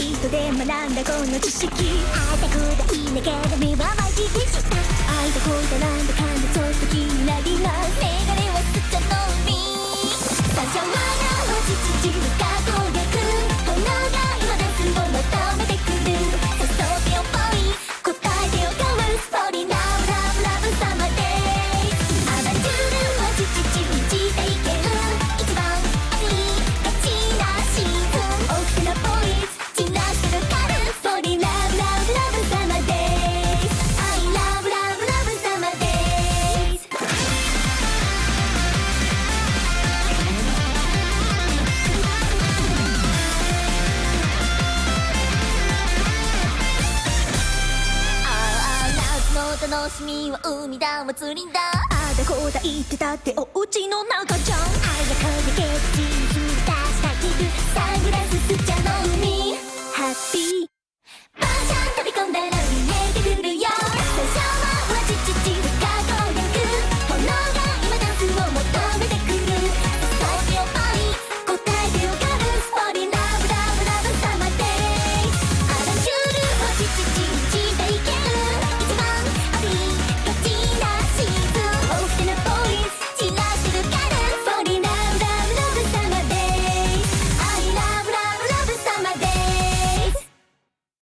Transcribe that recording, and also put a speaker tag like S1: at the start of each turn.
S1: イストで学んだこの知識。あたこだいなけど目はマジでした愛と恋だなんだかんだちょっと気になります。メガネはすっちゃのみ最初はなは父父が攻楽しみは海だ祭りだ。あだこうだ？言ってたってお家の中じゃん。早く逃げ